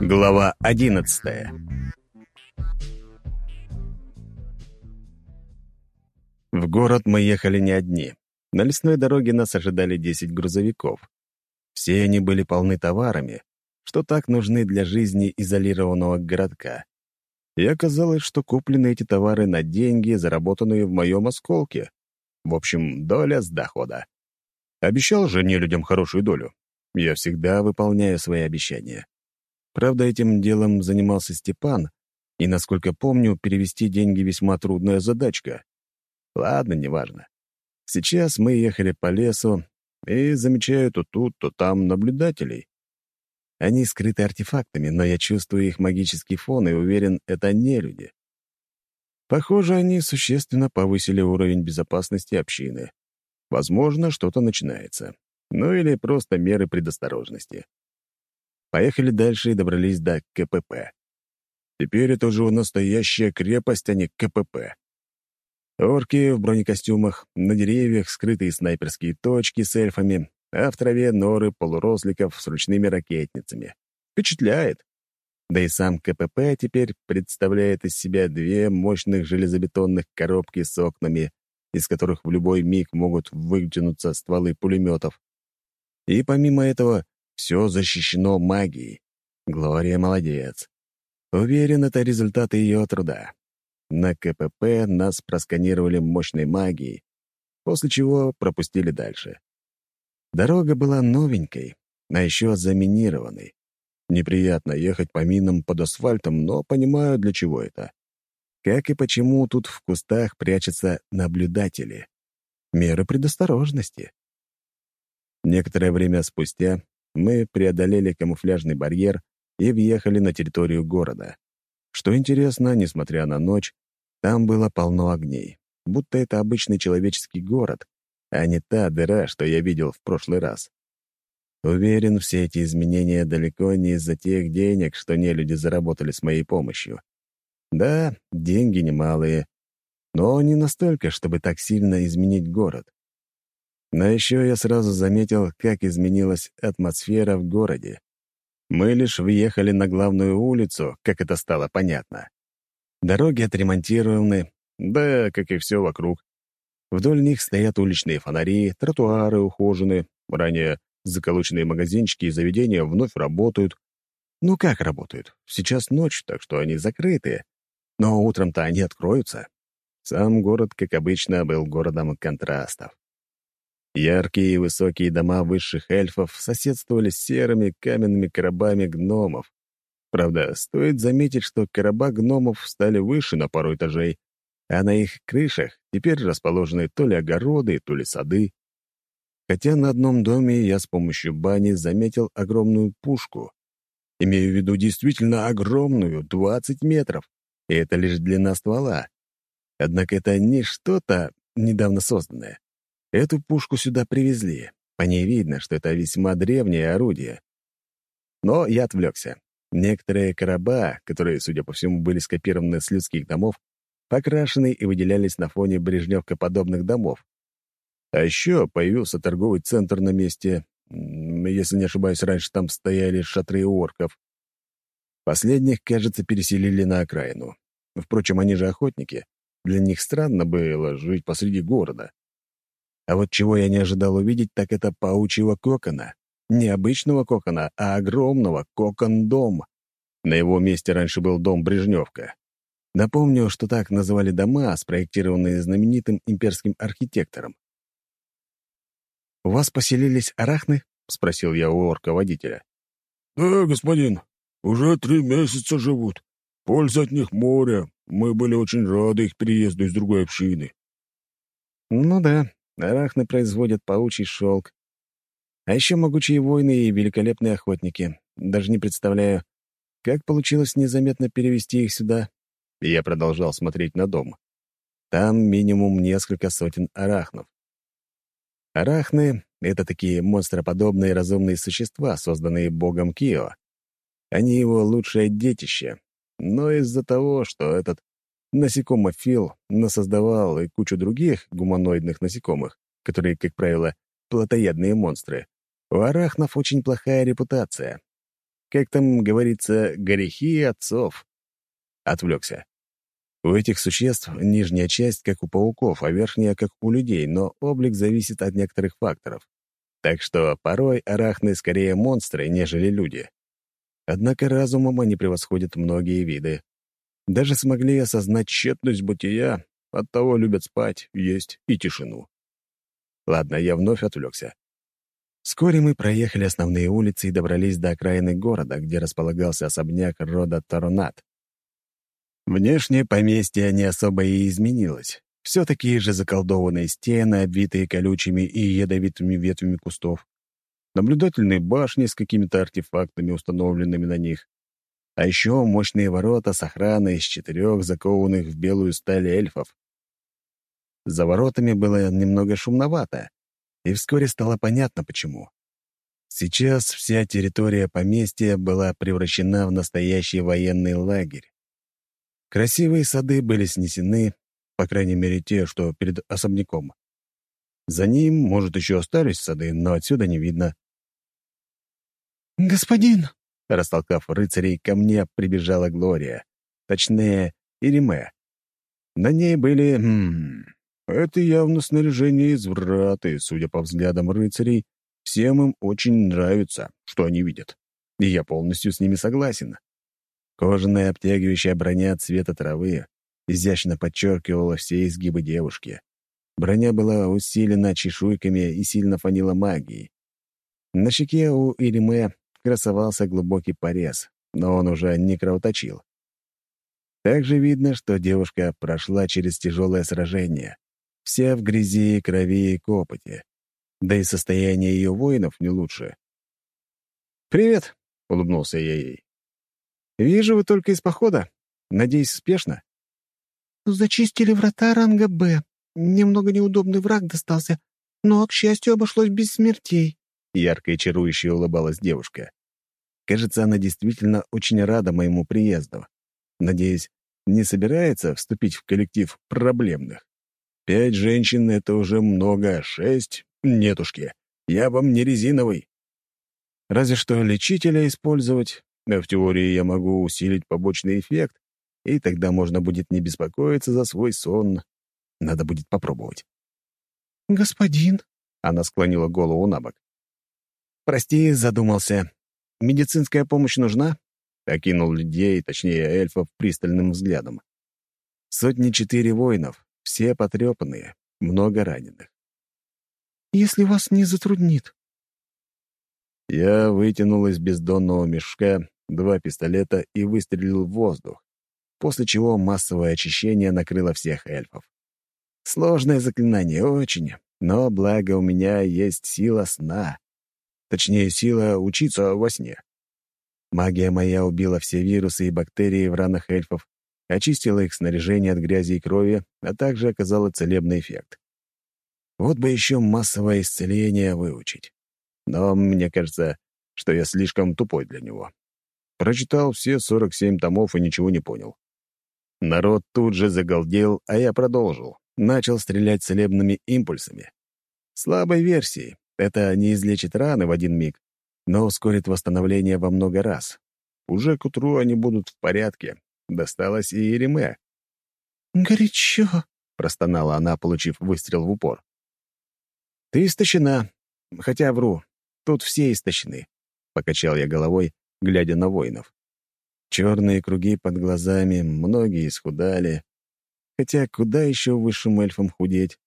Глава одиннадцатая В город мы ехали не одни. На лесной дороге нас ожидали десять грузовиков. Все они были полны товарами, что так нужны для жизни изолированного городка. И оказалось, что куплены эти товары на деньги, заработанные в моем осколке. В общем, доля с дохода. Обещал же не людям хорошую долю. Я всегда выполняю свои обещания. Правда, этим делом занимался Степан, и, насколько помню, перевести деньги весьма трудная задачка. Ладно, неважно. Сейчас мы ехали по лесу и замечаю то тут, то там наблюдателей. Они скрыты артефактами, но я чувствую их магический фон и уверен, это не люди. Похоже, они существенно повысили уровень безопасности общины. Возможно, что-то начинается. Ну или просто меры предосторожности. Поехали дальше и добрались до КПП. Теперь это уже настоящая крепость, а не КПП. Орки в бронекостюмах, на деревьях скрытые снайперские точки с эльфами, а в траве норы полуросликов с ручными ракетницами. Впечатляет. Да и сам КПП теперь представляет из себя две мощных железобетонных коробки с окнами, из которых в любой миг могут вытянуться стволы пулеметов. И помимо этого, все защищено магией. Глория молодец. Уверен, это результат ее труда. На КПП нас просканировали мощной магией, после чего пропустили дальше. Дорога была новенькой, а еще заминированной. Неприятно ехать по минам под асфальтом, но понимаю, для чего это. Как и почему тут в кустах прячутся наблюдатели. Меры предосторожности. Некоторое время спустя мы преодолели камуфляжный барьер и въехали на территорию города. Что интересно, несмотря на ночь, там было полно огней, будто это обычный человеческий город, а не та дыра, что я видел в прошлый раз. Уверен, все эти изменения далеко не из-за тех денег, что нелюди заработали с моей помощью. Да, деньги немалые, но не настолько, чтобы так сильно изменить город. Но еще я сразу заметил, как изменилась атмосфера в городе. Мы лишь въехали на главную улицу, как это стало понятно. Дороги отремонтированы, да, как и все вокруг. Вдоль них стоят уличные фонари, тротуары ухожены, ранее заколоченные магазинчики и заведения вновь работают. Ну как работают? Сейчас ночь, так что они закрыты. Но утром-то они откроются. Сам город, как обычно, был городом контрастов. Яркие и высокие дома высших эльфов соседствовали с серыми каменными коробами гномов. Правда, стоит заметить, что короба гномов стали выше на пару этажей, а на их крышах теперь расположены то ли огороды, то ли сады. Хотя на одном доме я с помощью бани заметил огромную пушку. Имею в виду действительно огромную, 20 метров, и это лишь длина ствола. Однако это не что-то недавно созданное. Эту пушку сюда привезли. По ней видно, что это весьма древнее орудие. Но я отвлекся. Некоторые короба, которые, судя по всему, были скопированы с людских домов, покрашены и выделялись на фоне брежневкоподобных домов. А еще появился торговый центр на месте. Если не ошибаюсь, раньше там стояли шатры орков. Последних, кажется, переселили на окраину. Впрочем, они же охотники. Для них странно было жить посреди города. А вот чего я не ожидал увидеть, так это паучьего кокона. Не обычного кокона, а огромного кокон-дом. На его месте раньше был дом Брежневка. Напомню, что так называли дома, спроектированные знаменитым имперским архитектором. «У вас поселились арахны?» — спросил я у орка-водителя. «Да, господин, уже три месяца живут. Польза от них море. Мы были очень рады их переезду из другой общины». «Ну да, Арахны производят паучий шелк. А еще могучие воины и великолепные охотники. Даже не представляю, как получилось незаметно перевести их сюда. И я продолжал смотреть на дом. Там минимум несколько сотен арахнов. Арахны — это такие монстроподобные разумные существа, созданные богом Кио. Они его лучшее детище. Но из-за того, что этот насекомофил насоздавал и кучу других гуманоидных насекомых, которые, как правило, плотоядные монстры, у арахнов очень плохая репутация. Как там говорится, грехи отцов. Отвлекся. У этих существ нижняя часть, как у пауков, а верхняя, как у людей, но облик зависит от некоторых факторов. Так что порой арахны скорее монстры, нежели люди. Однако разумом они превосходят многие виды. Даже смогли осознать тщетность бытия, оттого любят спать, есть и тишину. Ладно, я вновь отвлекся. Вскоре мы проехали основные улицы и добрались до окраины города, где располагался особняк рода Таронат. Внешнее поместье не особо и изменилось. Все такие же заколдованные стены, обвитые колючими и ядовитыми ветвями кустов. Наблюдательные башни с какими-то артефактами, установленными на них. А еще мощные ворота с охраной из четырех закованных в белую сталь эльфов. За воротами было немного шумновато, и вскоре стало понятно, почему. Сейчас вся территория поместья была превращена в настоящий военный лагерь. Красивые сады были снесены, по крайней мере, те, что перед особняком. За ним, может, еще остались сады, но отсюда не видно. «Господин!» — растолкав рыцарей, ко мне прибежала Глория. Точнее, Ириме. На ней были... М -м, это явно снаряжение из враты, судя по взглядам рыцарей. Всем им очень нравится, что они видят. И я полностью с ними согласен. Кожаная обтягивающая броня цвета травы изящно подчеркивала все изгибы девушки. Броня была усилена чешуйками и сильно фанила магией. На щеке у Ириме красовался глубокий порез, но он уже не кровоточил. Также видно, что девушка прошла через тяжелое сражение. Вся в грязи, крови и копоти. Да и состояние ее воинов не лучше. «Привет!» — улыбнулся я ей. «Вижу, вы только из похода. Надеюсь, успешно?» «Зачистили врата ранга «Б». Немного неудобный враг достался, но, к счастью, обошлось без смертей». Ярко и чарующе улыбалась девушка. Кажется, она действительно очень рада моему приезду. Надеюсь, не собирается вступить в коллектив проблемных. Пять женщин — это уже много, шесть — нетушки. Я вам не резиновый. Разве что лечителя использовать, в теории я могу усилить побочный эффект, и тогда можно будет не беспокоиться за свой сон. Надо будет попробовать. «Господин», — она склонила голову на бок. «Прости, задумался. Медицинская помощь нужна?» — окинул людей, точнее эльфов, пристальным взглядом. «Сотни четыре воинов, все потрепанные, много раненых. «Если вас не затруднит». Я вытянул из бездонного мешка два пистолета и выстрелил в воздух, после чего массовое очищение накрыло всех эльфов. Сложное заклинание, очень, но благо у меня есть сила сна. Точнее, сила учиться во сне. Магия моя убила все вирусы и бактерии в ранах эльфов, очистила их снаряжение от грязи и крови, а также оказала целебный эффект. Вот бы еще массовое исцеление выучить. Но мне кажется, что я слишком тупой для него. Прочитал все 47 томов и ничего не понял. Народ тут же загалдел, а я продолжил. Начал стрелять целебными импульсами. Слабой версии. Это не излечит раны в один миг, но ускорит восстановление во много раз. Уже к утру они будут в порядке, Досталось и Ереме. «Горячо», — простонала она, получив выстрел в упор. «Ты истощена. Хотя вру. Тут все истощены», — покачал я головой, глядя на воинов. Черные круги под глазами, многие исхудали. Хотя куда еще высшим эльфам худеть?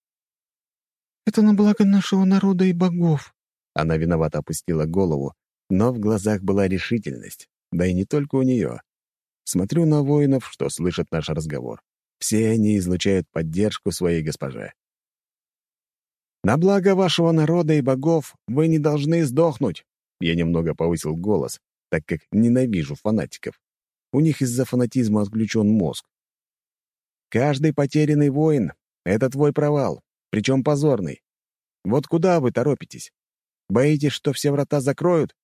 «Это на благо нашего народа и богов». Она виновато опустила голову, но в глазах была решительность, да и не только у нее. Смотрю на воинов, что слышат наш разговор. Все они излучают поддержку своей госпоже. «На благо вашего народа и богов вы не должны сдохнуть!» Я немного повысил голос, так как ненавижу фанатиков. У них из-за фанатизма отключен мозг. «Каждый потерянный воин — это твой провал, причем позорный. Вот куда вы торопитесь? Боитесь, что все врата закроют?»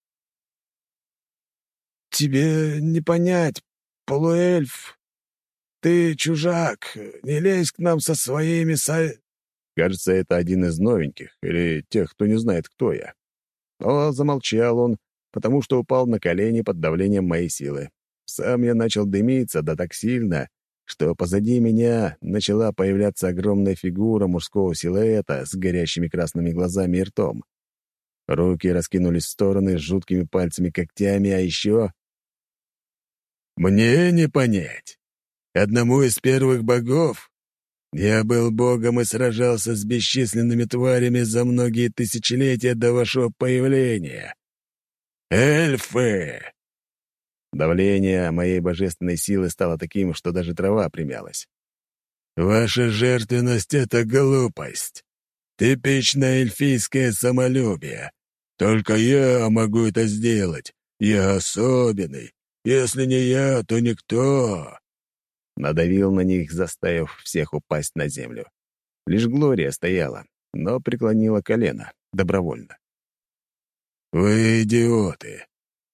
«Тебе не понять, полуэльф. ты чужак, не лезь к нам со своими са...» Кажется, это один из новеньких, или тех, кто не знает, кто я. Но замолчал он, потому что упал на колени под давлением моей силы. Сам я начал дымиться, да так сильно, что позади меня начала появляться огромная фигура мужского силуэта с горящими красными глазами и ртом. Руки раскинулись в стороны с жуткими пальцами-когтями, а еще... «Мне не понять. Одному из первых богов я был богом и сражался с бесчисленными тварями за многие тысячелетия до вашего появления. Эльфы!» Давление моей божественной силы стало таким, что даже трава примялась. «Ваша жертвенность — это глупость. Типичное эльфийское самолюбие. Только я могу это сделать. Я особенный. Если не я, то никто надавил на них, заставив всех упасть на землю. Лишь Глория стояла, но преклонила колено, добровольно. «Вы идиоты!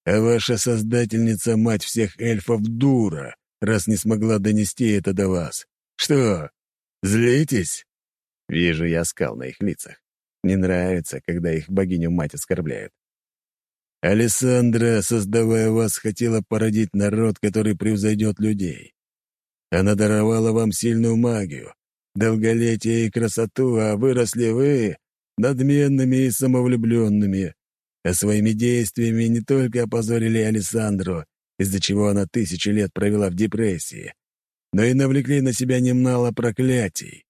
А ваша создательница, мать всех эльфов, дура, раз не смогла донести это до вас. Что, злитесь?» Вижу я скал на их лицах. Не нравится, когда их богиню-мать оскорбляют. Алессандра, создавая вас, хотела породить народ, который превзойдет людей. Она даровала вам сильную магию, долголетие и красоту, а выросли вы надменными и самовлюбленными, а своими действиями не только опозорили Александру, из-за чего она тысячи лет провела в депрессии, но и навлекли на себя немало проклятий.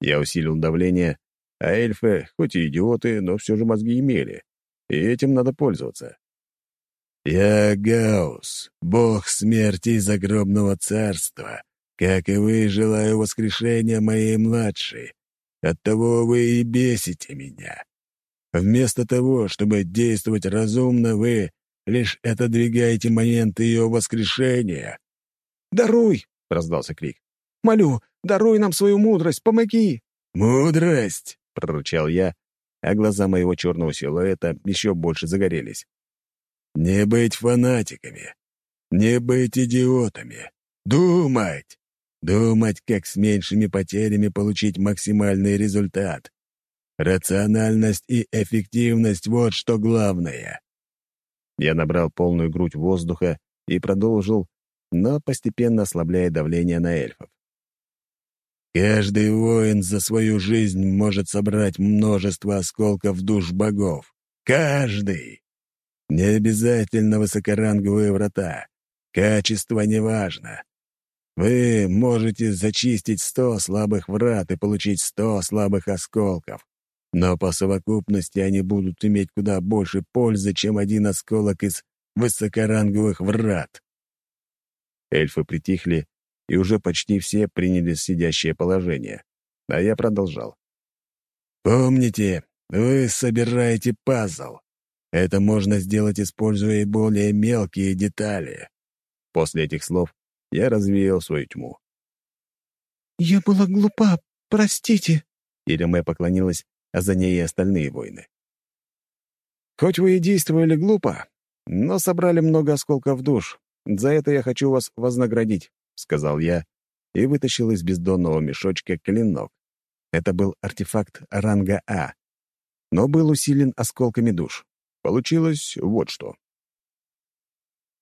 Я усилил давление, а эльфы, хоть и идиоты, но все же мозги имели, и этим надо пользоваться. «Я Гаус, бог смерти и загробного царства. Как и вы, желаю воскрешения моей младшей. Оттого вы и бесите меня. Вместо того, чтобы действовать разумно, вы лишь отодвигаете момент ее воскрешения». «Даруй!» — раздался крик. «Молю, даруй нам свою мудрость, помоги!» «Мудрость!» — прорычал я, а глаза моего черного силуэта еще больше загорелись. Не быть фанатиками, не быть идиотами. Думать! Думать, как с меньшими потерями получить максимальный результат. Рациональность и эффективность — вот что главное. Я набрал полную грудь воздуха и продолжил, но постепенно ослабляя давление на эльфов. Каждый воин за свою жизнь может собрать множество осколков душ богов. Каждый! Не обязательно высокоранговые врата. Качество не важно. Вы можете зачистить сто слабых врат и получить сто слабых осколков, но по совокупности они будут иметь куда больше пользы, чем один осколок из высокоранговых врат. Эльфы притихли, и уже почти все приняли сидящее положение. А я продолжал. «Помните, вы собираете пазл. Это можно сделать, используя более мелкие детали. После этих слов я развеял свою тьму. «Я была глупа, простите», — Иреме поклонилась, а за ней и остальные воины. «Хоть вы и действовали глупо, но собрали много осколков душ. За это я хочу вас вознаградить», — сказал я и вытащил из бездонного мешочка клинок. Это был артефакт ранга А, но был усилен осколками душ. Получилось вот что.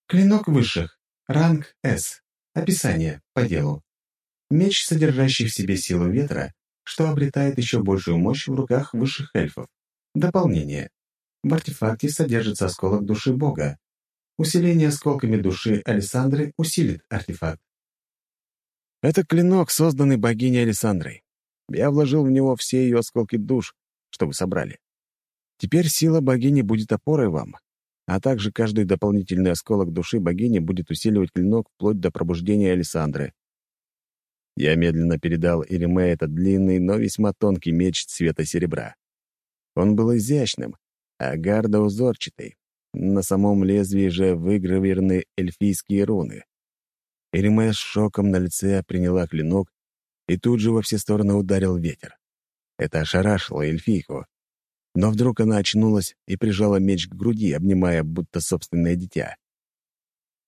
Клинок высших. Ранг С. Описание. По делу. Меч, содержащий в себе силу ветра, что обретает еще большую мощь в руках высших эльфов. Дополнение. В артефакте содержится осколок души Бога. Усиление осколками души Александры усилит артефакт. Это клинок, созданный богиней Александрой. Я вложил в него все ее осколки душ, что вы собрали. Теперь сила богини будет опорой вам, а также каждый дополнительный осколок души богини будет усиливать клинок вплоть до пробуждения Александры. Я медленно передал Ириме этот длинный, но весьма тонкий меч цвета серебра. Он был изящным, а гарда узорчатый. На самом лезвии же выгравированы эльфийские руны. Ириме с шоком на лице приняла клинок, и тут же во все стороны ударил ветер. Это ошарашило эльфийку, но вдруг она очнулась и прижала меч к груди, обнимая, будто собственное дитя.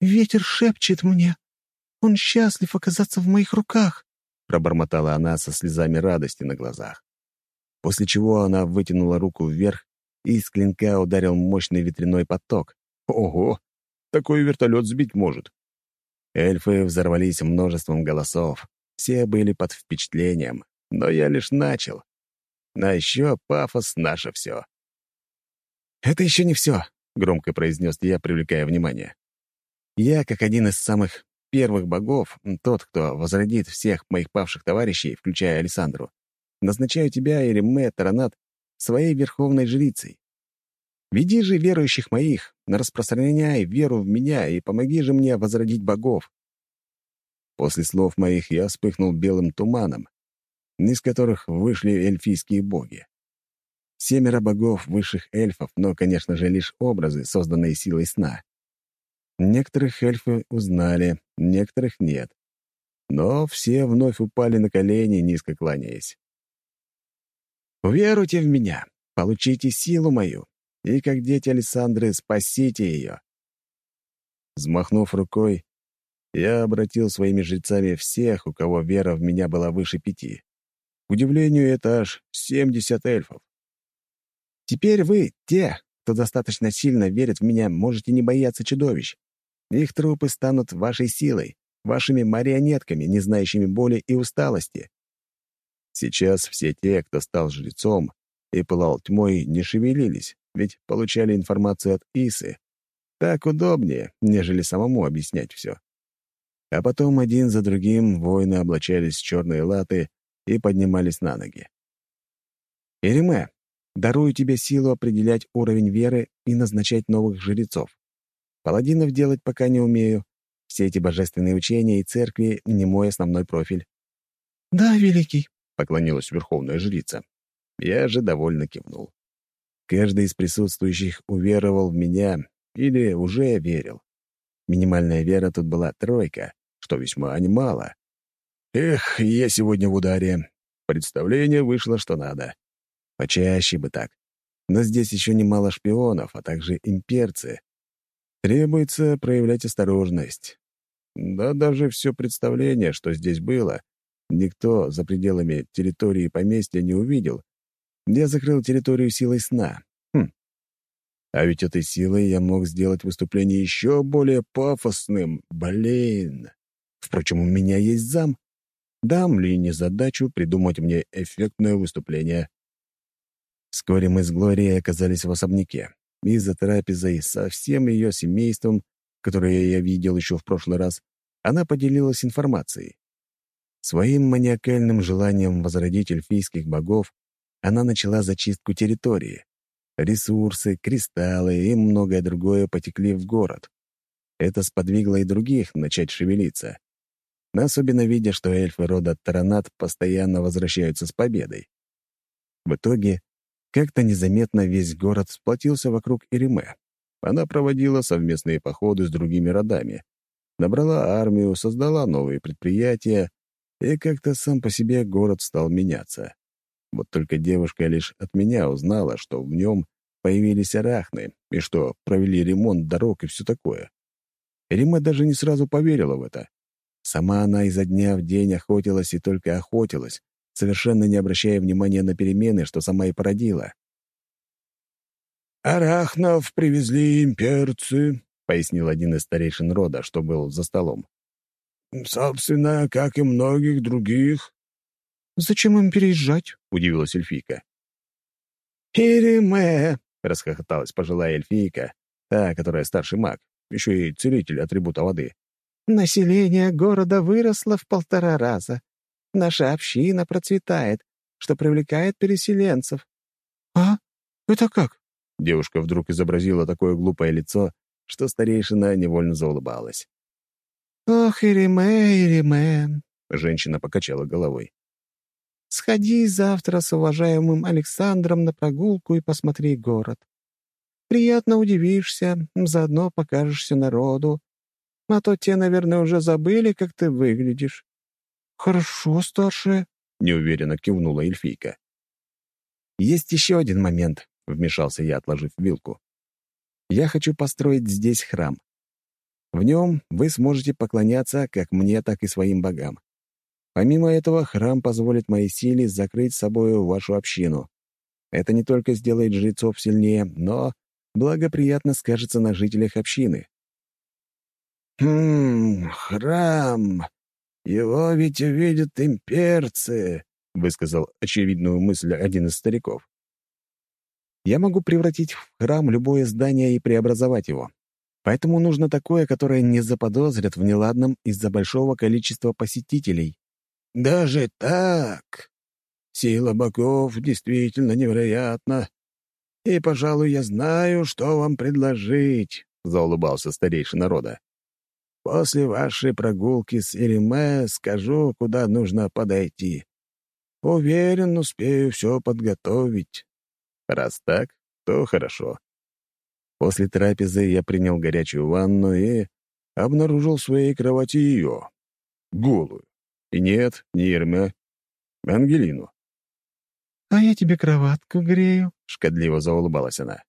«Ветер шепчет мне. Он счастлив оказаться в моих руках», — пробормотала она со слезами радости на глазах. После чего она вытянула руку вверх, и из клинка ударил мощный ветряной поток. Ого! Такой вертолет сбить может. Эльфы взорвались множеством голосов. Все были под впечатлением, но я лишь начал. А еще пафос — наше все. «Это еще не все», — громко произнес я, привлекая внимание. «Я, как один из самых первых богов, тот, кто возродит всех моих павших товарищей, включая Александру, назначаю тебя, Иреме Таранат, своей верховной жрицей. Веди же верующих моих, распространяй веру в меня и помоги же мне возродить богов». После слов моих я вспыхнул белым туманом, из которых вышли эльфийские боги. Семеро богов высших эльфов, но, конечно же, лишь образы, созданные силой сна. Некоторых эльфы узнали, некоторых нет. Но все вновь упали на колени, низко кланяясь. «Уверуйте в меня, получите силу мою, и, как дети Александры, спасите ее». Взмахнув рукой, я обратил своими жрецами всех, у кого вера в меня была выше пяти. К удивлению, это аж семьдесят эльфов. Теперь вы, те, кто достаточно сильно верит в меня, можете не бояться чудовищ. Их трупы станут вашей силой, вашими марионетками, не знающими боли и усталости. Сейчас все те, кто стал жрецом и пылал тьмой, не шевелились, ведь получали информацию от Исы. Так удобнее, нежели самому объяснять все. А потом один за другим воины облачались в черные латы и поднимались на ноги. «Ириме, дарую тебе силу определять уровень веры и назначать новых жрецов. Паладинов делать пока не умею. Все эти божественные учения и церкви — не мой основной профиль». «Да, великий», — поклонилась верховная жрица. Я же довольно кивнул. Каждый из присутствующих уверовал в меня или уже верил. Минимальная вера тут была тройка, что весьма немало. Эх, я сегодня в ударе. Представление вышло, что надо. Почаще бы так. Но здесь еще немало шпионов, а также имперцы. Требуется проявлять осторожность. Да даже все представление, что здесь было, никто за пределами территории поместья не увидел. Я закрыл территорию силой сна. Хм. А ведь этой силой я мог сделать выступление еще более пафосным. Блин. Впрочем, у меня есть зам. Дам ли не задачу придумать мне эффектное выступление? Вскоре мы с Глорией оказались в особняке. И за трапезой со всем ее семейством, которое я видел еще в прошлый раз, она поделилась информацией. Своим маниакальным желанием возродить эльфийских богов она начала зачистку территории. Ресурсы, кристаллы и многое другое потекли в город. Это сподвигло и других начать шевелиться особенно видя, что эльфы рода Таранат постоянно возвращаются с победой. В итоге, как-то незаметно весь город сплотился вокруг Ириме. Она проводила совместные походы с другими родами, набрала армию, создала новые предприятия, и как-то сам по себе город стал меняться. Вот только девушка лишь от меня узнала, что в нем появились арахны, и что провели ремонт дорог и все такое. Рима даже не сразу поверила в это. Сама она изо дня в день охотилась и только охотилась, совершенно не обращая внимания на перемены, что сама и породила. «Арахнов привезли имперцы», — пояснил один из старейшин рода, что был за столом. «Собственно, как и многих других». «Зачем им переезжать?» — удивилась эльфийка. «Ириме!» — расхохоталась пожилая эльфийка, та, которая старший маг, еще и целитель атрибута воды. Население города выросло в полтора раза. Наша община процветает, что привлекает переселенцев». «А? Это как?» Девушка вдруг изобразила такое глупое лицо, что старейшина невольно заулыбалась. «Ох, Ириме, Ириме!» — женщина покачала головой. «Сходи завтра с уважаемым Александром на прогулку и посмотри город. Приятно удивишься, заодно покажешься народу, а то те, наверное, уже забыли, как ты выглядишь». «Хорошо, старшая», — неуверенно кивнула эльфийка. «Есть еще один момент», — вмешался я, отложив вилку. «Я хочу построить здесь храм. В нем вы сможете поклоняться как мне, так и своим богам. Помимо этого, храм позволит моей силе закрыть собою вашу общину. Это не только сделает жрецов сильнее, но благоприятно скажется на жителях общины. «Хм, храм. Его ведь увидят имперцы», — высказал очевидную мысль один из стариков. «Я могу превратить в храм любое здание и преобразовать его. Поэтому нужно такое, которое не заподозрят в неладном из-за большого количества посетителей». «Даже так? Сила богов действительно невероятна. И, пожалуй, я знаю, что вам предложить», — заулыбался старейший народа. После вашей прогулки с Ириме скажу, куда нужно подойти. Уверен, успею все подготовить. Раз так, то хорошо. После трапезы я принял горячую ванну и обнаружил в своей кровати ее, голую. И нет, не а Ангелину. «А я тебе кроватку грею», — шкодливо заулыбалась она.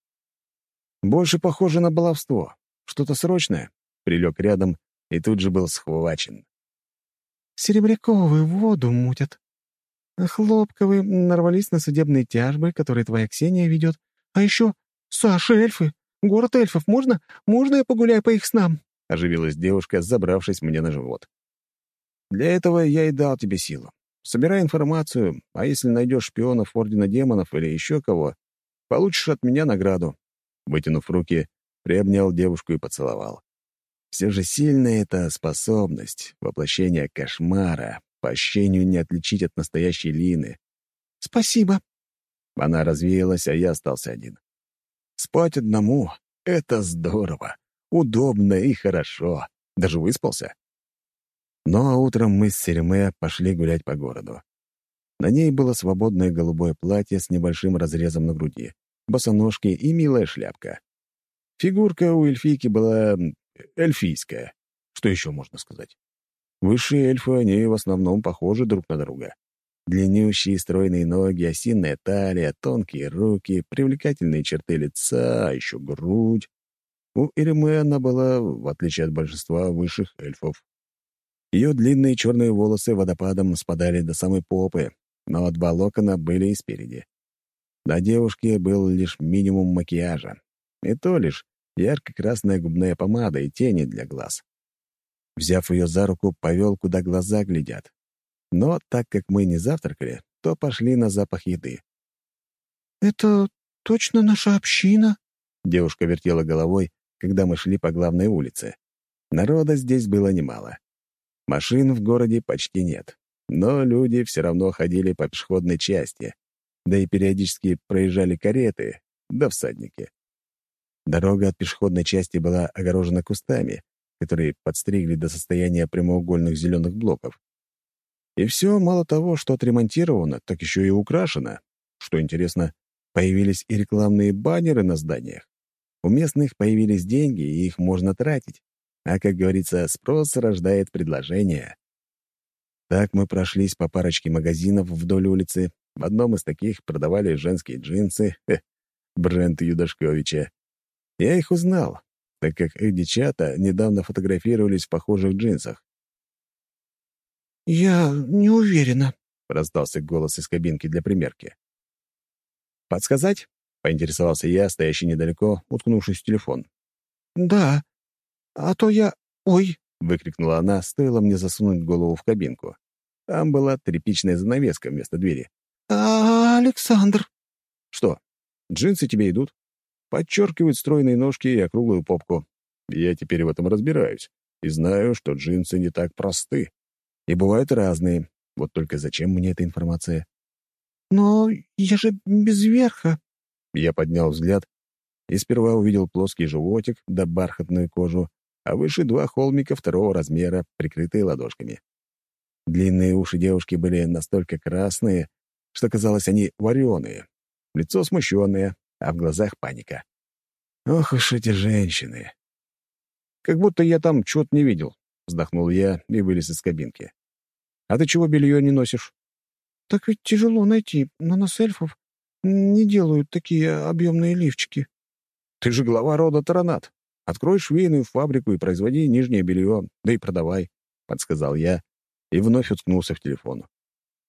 «Больше похоже на баловство. Что-то срочное?» Прилег рядом и тут же был схвачен. «Серебряковую воду мутят. Хлопковые нарвались на судебные тяжбы, которые твоя Ксения ведет. А еще Саша, эльфы. Город эльфов. Можно? Можно я погуляю по их снам?» — оживилась девушка, забравшись мне на живот. «Для этого я и дал тебе силу. Собирай информацию, а если найдешь шпионов Ордена Демонов или еще кого, получишь от меня награду». Вытянув руки, приобнял девушку и поцеловал. Все же сильная эта способность, воплощение кошмара, по ощущению не отличить от настоящей Лины. «Спасибо». Она развеялась, а я остался один. Спать одному — это здорово, удобно и хорошо. Даже выспался. Ну а утром мы с Сереме пошли гулять по городу. На ней было свободное голубое платье с небольшим разрезом на груди, босоножки и милая шляпка. Фигурка у эльфийки была эльфийская. Что еще можно сказать? Высшие эльфы, они в основном похожи друг на друга. Длиннющие стройные ноги, осиная талия, тонкие руки, привлекательные черты лица, а еще грудь. У Иремы она была, в отличие от большинства высших эльфов. Ее длинные черные волосы водопадом спадали до самой попы, но два локона были и спереди. На девушке был лишь минимум макияжа. И то лишь ярко-красная губная помада и тени для глаз. Взяв ее за руку, повел, куда глаза глядят. Но так как мы не завтракали, то пошли на запах еды. «Это точно наша община?» Девушка вертела головой, когда мы шли по главной улице. Народа здесь было немало. Машин в городе почти нет, но люди все равно ходили по пешеходной части, да и периодически проезжали кареты, да всадники. Дорога от пешеходной части была огорожена кустами, которые подстригли до состояния прямоугольных зеленых блоков. И все мало того, что отремонтировано, так еще и украшено. Что интересно, появились и рекламные баннеры на зданиях. У местных появились деньги, и их можно тратить. А, как говорится, спрос рождает предложение. Так мы прошлись по парочке магазинов вдоль улицы. В одном из таких продавали женские джинсы, бренд Юдашковича. Я их узнал, так как их девчата недавно фотографировались в похожих джинсах. «Я не уверена», — раздался голос из кабинки для примерки. «Подсказать?» — поинтересовался я, стоящий недалеко, уткнувшись в телефон. «Да. А то я... Ой!» — выкрикнула она, стоило мне засунуть голову в кабинку. Там была тряпичная занавеска вместо двери. «А, Александр!» «Что, джинсы тебе идут?» Подчеркивают стройные ножки и округлую попку. Я теперь в этом разбираюсь и знаю, что джинсы не так просты. И бывают разные. Вот только зачем мне эта информация? «Но я же без верха». Я поднял взгляд и сперва увидел плоский животик да бархатную кожу, а выше два холмика второго размера, прикрытые ладошками. Длинные уши девушки были настолько красные, что казалось, они вареные. Лицо смущенное, а в глазах паника. Ох уж эти женщины. Как будто я там чего-то не видел, вздохнул я и вылез из кабинки. А ты чего белье не носишь? Так ведь тяжело найти. На нас эльфов не делают такие объемные лифчики. Ты же глава рода Таранат. Открой швейную фабрику и производи нижнее белье, да и продавай», — подсказал я и вновь уткнулся в телефон.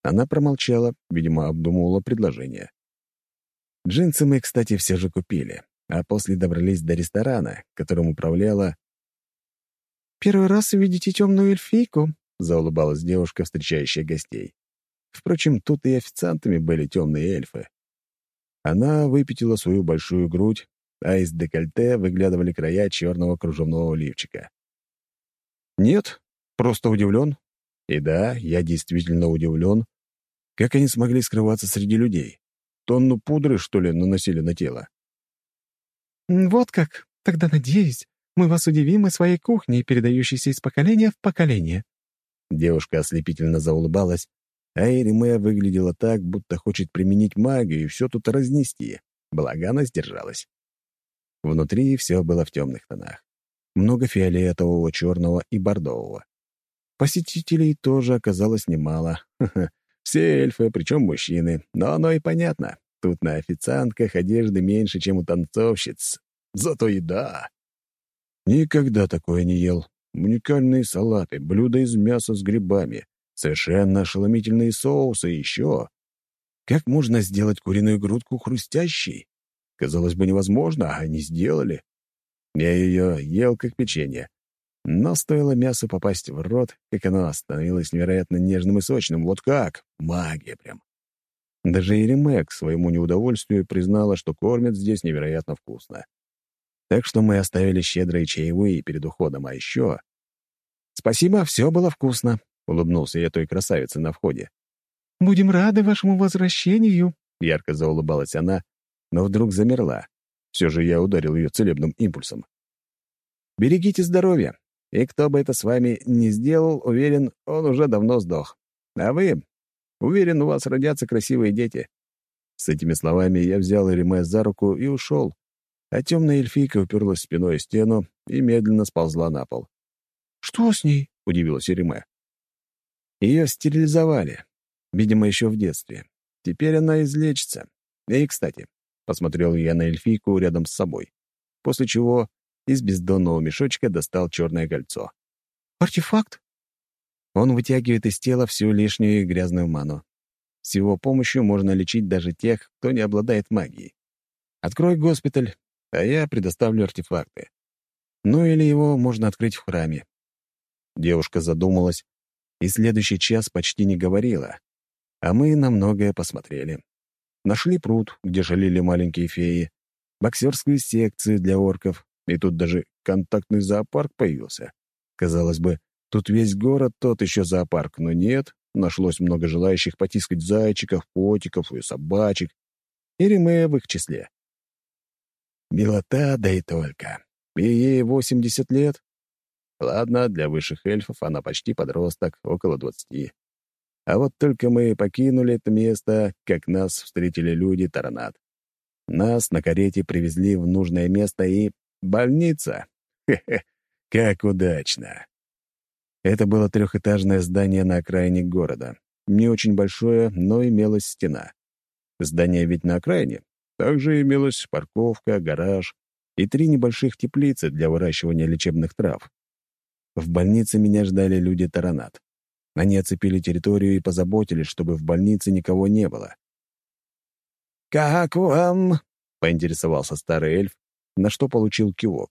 Она промолчала, видимо, обдумывала предложение. Джинсы мы, кстати, все же купили, а после добрались до ресторана, которым управляла... «Первый раз видите темную эльфийку?» — заулыбалась девушка, встречающая гостей. Впрочем, тут и официантами были темные эльфы. Она выпятила свою большую грудь, а из декольте выглядывали края черного кружевного лифчика. «Нет, просто удивлен. И да, я действительно удивлен. Как они смогли скрываться среди людей? Тонну пудры, что ли, наносили на тело?» «Вот как. Тогда, надеюсь, мы вас удивим и своей кухней, передающейся из поколения в поколение». Девушка ослепительно заулыбалась, а Эриме выглядела так, будто хочет применить магию и все тут разнести. Благо она сдержалась. Внутри все было в темных тонах. Много фиолетового, черного и бордового. Посетителей тоже оказалось немало. Все эльфы, причем мужчины. Но оно и понятно. Тут на официантках одежды меньше, чем у танцовщиц. Зато еда. Никогда такое не ел. Уникальные салаты, блюда из мяса с грибами, совершенно ошеломительные соусы и еще. Как можно сделать куриную грудку хрустящей? Казалось бы, невозможно, а они сделали. Я ее ел как печенье. Но стоило мясу попасть в рот, как оно становилось невероятно нежным и сочным. Вот как! Магия прям. Даже Ириме к своему неудовольствию признала, что кормят здесь невероятно вкусно. Так что мы оставили щедрые чаевые перед уходом, а еще... «Спасибо, все было вкусно», — улыбнулся я той красавице на входе. «Будем рады вашему возвращению», — ярко заулыбалась она, но вдруг замерла. Все же я ударил ее целебным импульсом. «Берегите здоровье, и кто бы это с вами не сделал, уверен, он уже давно сдох. А вы, уверен, у вас родятся красивые дети». С этими словами я взял Эриме за руку и ушел, а темная эльфийка уперлась спиной в стену и медленно сползла на пол. «Что с ней?» — удивилась Эриме. Ее стерилизовали, видимо, еще в детстве. Теперь она излечится. И, кстати, посмотрел я на эльфийку рядом с собой, после чего из бездонного мешочка достал черное кольцо. «Артефакт?» Он вытягивает из тела всю лишнюю грязную ману. С его помощью можно лечить даже тех, кто не обладает магией. Открой госпиталь, а я предоставлю артефакты. Ну или его можно открыть в храме. Девушка задумалась, и следующий час почти не говорила, а мы на многое посмотрели. Нашли пруд, где жалили маленькие феи, боксерскую секцию для орков, и тут даже контактный зоопарк появился. Казалось бы, тут весь город тот еще зоопарк, но нет, нашлось много желающих потискать зайчиков, котиков и собачек, и Реме в их числе. Милота, да и только. И ей 80 лет. Ладно, для высших эльфов она почти подросток, около 20. А вот только мы покинули это место, как нас встретили люди Таранат. Нас на карете привезли в нужное место и... Больница! Хе-хе, как удачно! Это было трехэтажное здание на окраине города. Не очень большое, но имелась стена. Здание ведь на окраине, также имелась парковка, гараж и три небольших теплицы для выращивания лечебных трав. В больнице меня ждали люди Таранат. Они оцепили территорию и позаботились, чтобы в больнице никого не было. «Как вам?» — поинтересовался старый эльф, на что получил кивок.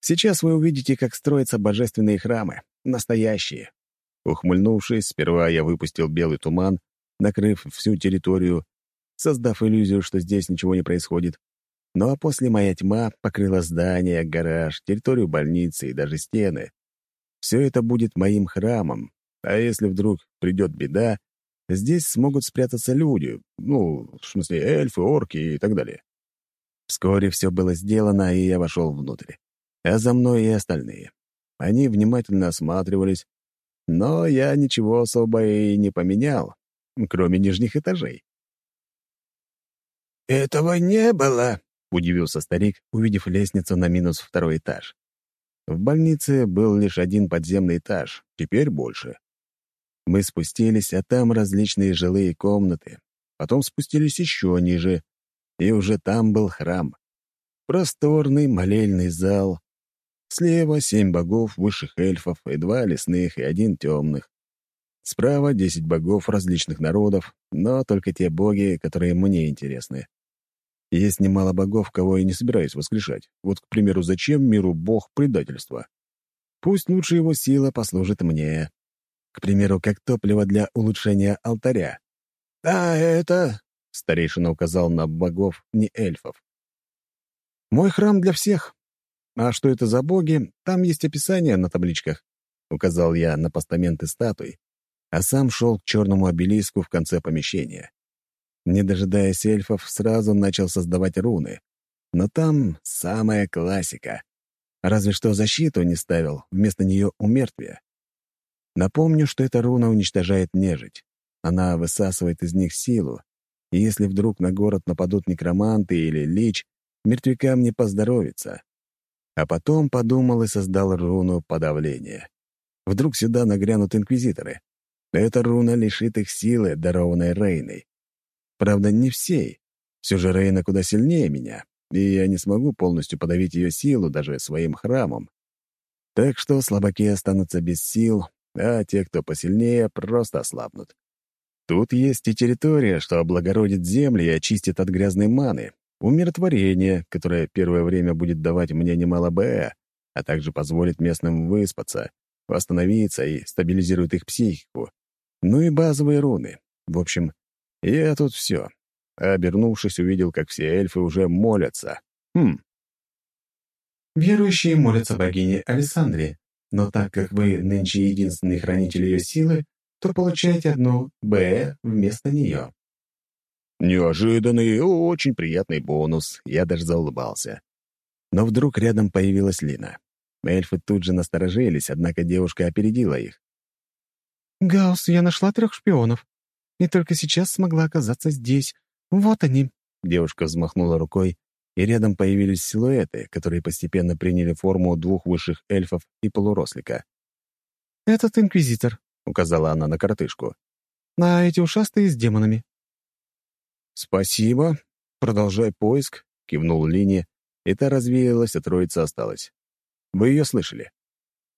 «Сейчас вы увидите, как строятся божественные храмы. Настоящие». Ухмыльнувшись, сперва я выпустил белый туман, накрыв всю территорию, создав иллюзию, что здесь ничего не происходит. Ну а после моя тьма покрыла здание, гараж, территорию больницы и даже стены. Все это будет моим храмом, а если вдруг придет беда, здесь смогут спрятаться люди, ну, в смысле эльфы, орки и так далее. Вскоре все было сделано, и я вошел внутрь. А за мной и остальные. Они внимательно осматривались, но я ничего особо и не поменял, кроме нижних этажей. «Этого не было», — удивился старик, увидев лестницу на минус второй этаж. В больнице был лишь один подземный этаж, теперь больше. Мы спустились, а там различные жилые комнаты. Потом спустились еще ниже, и уже там был храм. Просторный молельный зал. Слева семь богов высших эльфов и два лесных и один темных. Справа десять богов различных народов, но только те боги, которые мне интересны. Есть немало богов, кого я не собираюсь воскрешать. Вот, к примеру, зачем миру бог предательства? Пусть лучше его сила послужит мне. К примеру, как топливо для улучшения алтаря. «А это...» — старейшина указал на богов, не эльфов. «Мой храм для всех. А что это за боги, там есть описание на табличках», — указал я на постаменты статуй, а сам шел к черному обелиску в конце помещения. Не дожидаясь эльфов, сразу начал создавать руны. Но там самая классика. Разве что защиту не ставил, вместо нее умертвие. Напомню, что эта руна уничтожает нежить. Она высасывает из них силу, и если вдруг на город нападут некроманты или лич, мертвякам не поздоровится. А потом подумал и создал руну подавления. Вдруг сюда нагрянут инквизиторы. Эта руна лишит их силы, дарованной Рейной. Правда, не всей. Все же Рейна куда сильнее меня, и я не смогу полностью подавить ее силу даже своим храмом. Так что слабаки останутся без сил, а те, кто посильнее, просто ослабнут. Тут есть и территория, что облагородит земли и очистит от грязной маны, умиротворение, которое первое время будет давать мне немало БЭ, а также позволит местным выспаться, восстановиться и стабилизирует их психику. Ну и базовые руны. В общем, я тут все. А обернувшись, увидел, как все эльфы уже молятся. Хм. Верующие молятся богине Александре, но так как вы нынче единственный хранитель ее силы, то получаете одну «Б» вместо нее. Неожиданный и очень приятный бонус. Я даже заулыбался. Но вдруг рядом появилась Лина. Эльфы тут же насторожились, однако девушка опередила их. «Гаус, я нашла трех шпионов. И только сейчас смогла оказаться здесь. Вот они». Девушка взмахнула рукой, и рядом появились силуэты, которые постепенно приняли форму двух высших эльфов и полурослика. «Этот инквизитор», — указала она на коротышку. «А эти ушастые с демонами». «Спасибо. Продолжай поиск», — кивнул Лине, и та развеялась, а троица осталась. «Вы ее слышали?»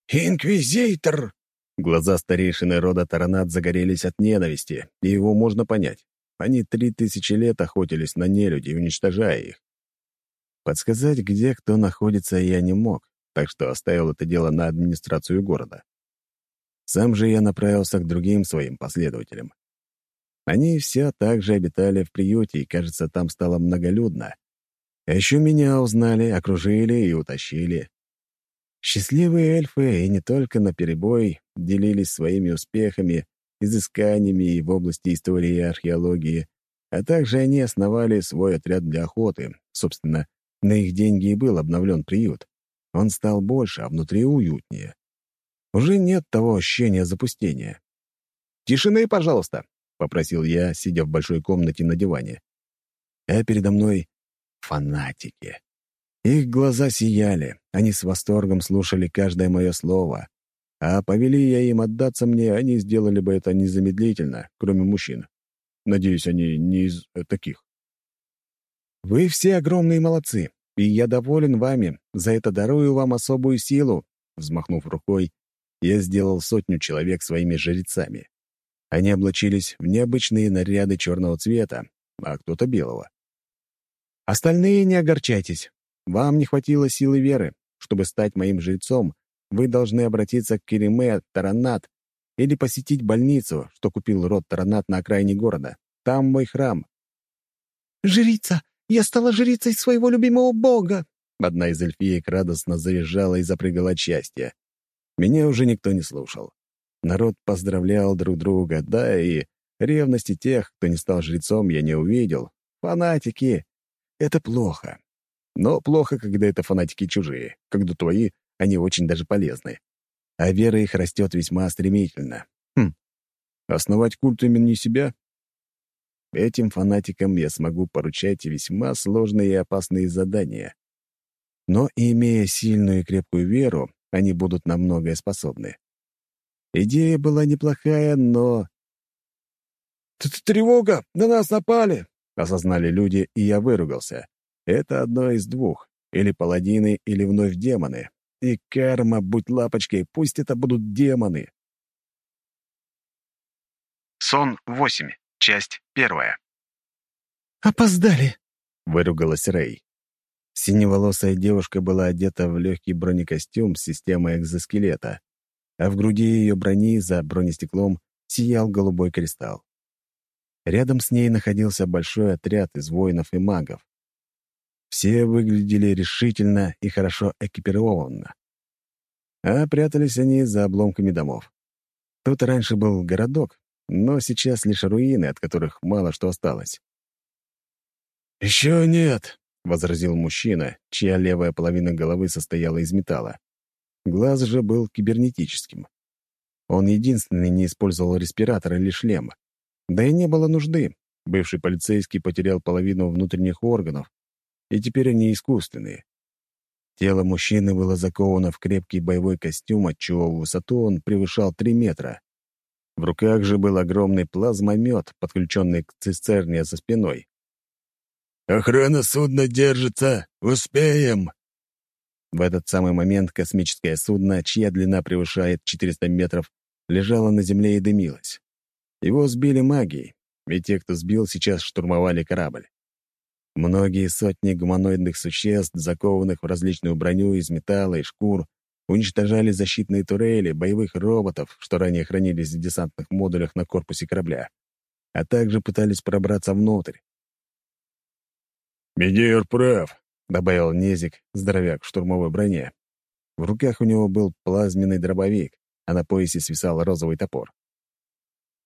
«Инквизитор!» Глаза старейшины рода Таранат загорелись от ненависти, и его можно понять. Они три тысячи лет охотились на нелюдей, уничтожая их. Подсказать, где кто находится, я не мог, так что оставил это дело на администрацию города. Сам же я направился к другим своим последователям. Они все также обитали в приюте, и, кажется, там стало многолюдно. А еще меня узнали, окружили и утащили. Счастливые эльфы и не только на перебой делились своими успехами, изысканиями в области истории и археологии, а также они основали свой отряд для охоты. Собственно, на их деньги и был обновлен приют. Он стал больше, а внутри уютнее. Уже нет того ощущения запустения. «Тишины, пожалуйста!» — попросил я, сидя в большой комнате на диване. А передо мной — фанатики. Их глаза сияли, они с восторгом слушали каждое мое слово. А повели я им отдаться мне, они сделали бы это незамедлительно, кроме мужчин. Надеюсь, они не из э, таких. Вы все огромные молодцы, и я доволен вами. За это дарую вам особую силу. Взмахнув рукой, я сделал сотню человек своими жрецами. Они облачились в необычные наряды черного цвета, а кто-то белого. Остальные не огорчайтесь. Вам не хватило силы веры. Чтобы стать моим жрецом, вы должны обратиться к Кереме Таранат или посетить больницу, что купил род Таранат на окраине города. Там мой храм». «Жрица! Я стала жрицей своего любимого бога!» Одна из эльфиек радостно завизжала и запрыгала от счастья. Меня уже никто не слушал. Народ поздравлял друг друга, да и ревности тех, кто не стал жрецом, я не увидел. Фанатики — это плохо. Но плохо, когда это фанатики чужие. Когда твои, они очень даже полезны. А вера их растет весьма стремительно. Хм. Основать культ имени себя? Этим фанатикам я смогу поручать весьма сложные и опасные задания. Но, имея сильную и крепкую веру, они будут на многое способны. Идея была неплохая, но... «Тревога! На нас напали!» — осознали люди, и я выругался. Это одно из двух. или паладины, или вновь демоны. И карма, будь лапочкой, пусть это будут демоны. Сон 8. Часть первая. «Опоздали!» — выругалась Рэй. Синеволосая девушка была одета в легкий бронекостюм с системой экзоскелета, а в груди ее брони за бронестеклом сиял голубой кристалл. Рядом с ней находился большой отряд из воинов и магов. Все выглядели решительно и хорошо экипированно. А прятались они за обломками домов. Тут раньше был городок, но сейчас лишь руины, от которых мало что осталось. «Еще нет», — возразил мужчина, чья левая половина головы состояла из металла. Глаз же был кибернетическим. Он единственный не использовал респиратор или шлем. Да и не было нужды. Бывший полицейский потерял половину внутренних органов, и теперь они искусственные. Тело мужчины было заковано в крепкий боевой костюм, отчего высоту он превышал 3 метра. В руках же был огромный плазмомет, подключенный к цистерне за спиной. «Охрана судна держится! Успеем!» В этот самый момент космическое судно, чья длина превышает 400 метров, лежало на земле и дымилось. Его сбили магией, и те, кто сбил, сейчас штурмовали корабль. Многие сотни гуманоидных существ, закованных в различную броню из металла и шкур, уничтожали защитные турели, боевых роботов, что ранее хранились в десантных модулях на корпусе корабля, а также пытались пробраться внутрь. «Медиер прав», — добавил Незик, здоровяк в штурмовой броне. В руках у него был плазменный дробовик, а на поясе свисал розовый топор.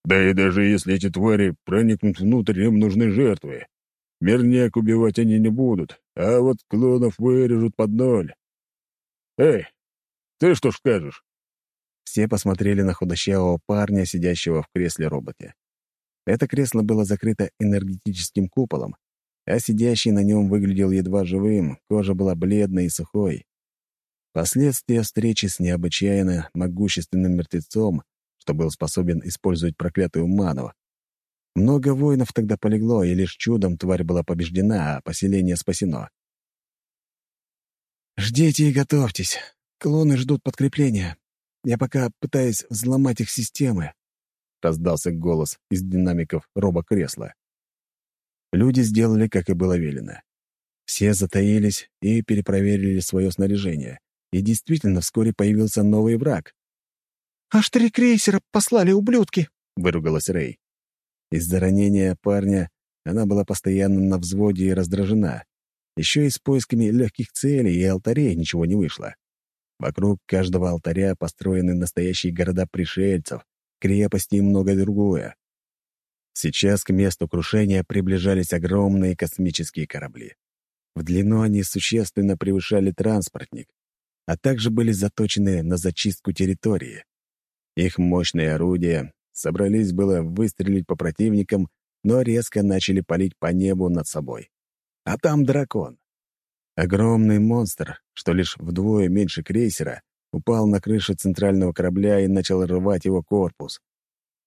«Да и даже если эти твари проникнут внутрь, им нужны жертвы. Мирняк убивать они не будут, а вот клонов вырежут под ноль. Эй, ты что ж скажешь?» Все посмотрели на худощавого парня, сидящего в кресле-роботе. Это кресло было закрыто энергетическим куполом, а сидящий на нем выглядел едва живым, кожа была бледной и сухой. Последствия встречи с необычайно могущественным мертвецом, что был способен использовать проклятую ману. Много воинов тогда полегло, и лишь чудом тварь была побеждена, а поселение спасено. «Ждите и готовьтесь. Клоны ждут подкрепления. Я пока пытаюсь взломать их системы», — раздался голос из динамиков робокресла. Люди сделали, как и было велено. Все затаились и перепроверили свое снаряжение. И действительно, вскоре появился новый враг. «Аж три крейсера послали, ублюдки!» — выругалась Рэй. Из-за ранения парня она была постоянно на взводе и раздражена. Еще и с поисками легких целей и алтарей ничего не вышло. Вокруг каждого алтаря построены настоящие города пришельцев, крепости и многое другое. Сейчас к месту крушения приближались огромные космические корабли. В длину они существенно превышали транспортник, а также были заточены на зачистку территории. Их мощные орудия собрались было выстрелить по противникам, но резко начали палить по небу над собой. А там дракон. Огромный монстр, что лишь вдвое меньше крейсера, упал на крышу центрального корабля и начал рвать его корпус.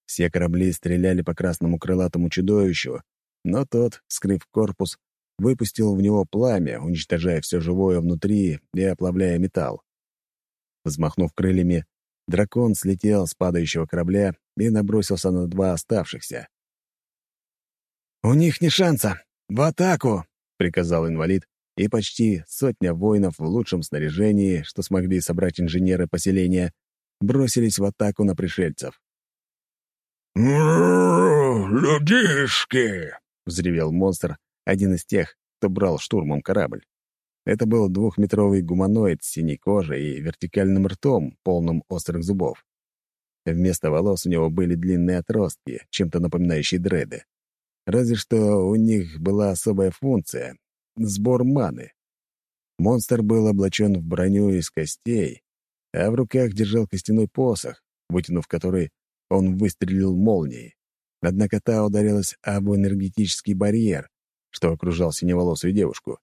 Все корабли стреляли по красному крылатому чудовищу, но тот, скрыв корпус, выпустил в него пламя, уничтожая все живое внутри и оплавляя металл. Взмахнув крыльями, дракон слетел с падающего корабля и набросился на два оставшихся. «У них не шанса! В атаку!» — приказал инвалид, и почти сотня воинов в лучшем снаряжении, что смогли собрать инженеры поселения, бросились в атаку на пришельцев. «Людишки!» — взревел монстр, один из тех, кто брал штурмом корабль. Это был двухметровый гуманоид с синей кожей и вертикальным ртом, полным острых зубов. Вместо волос у него были длинные отростки, чем-то напоминающие дреды. Разве что у них была особая функция сбор маны. Монстр был облачен в броню из костей, а в руках держал костяной посох, вытянув который, он выстрелил молнией. Однако та ударилась об энергетический барьер, что окружал синеволосую девушку.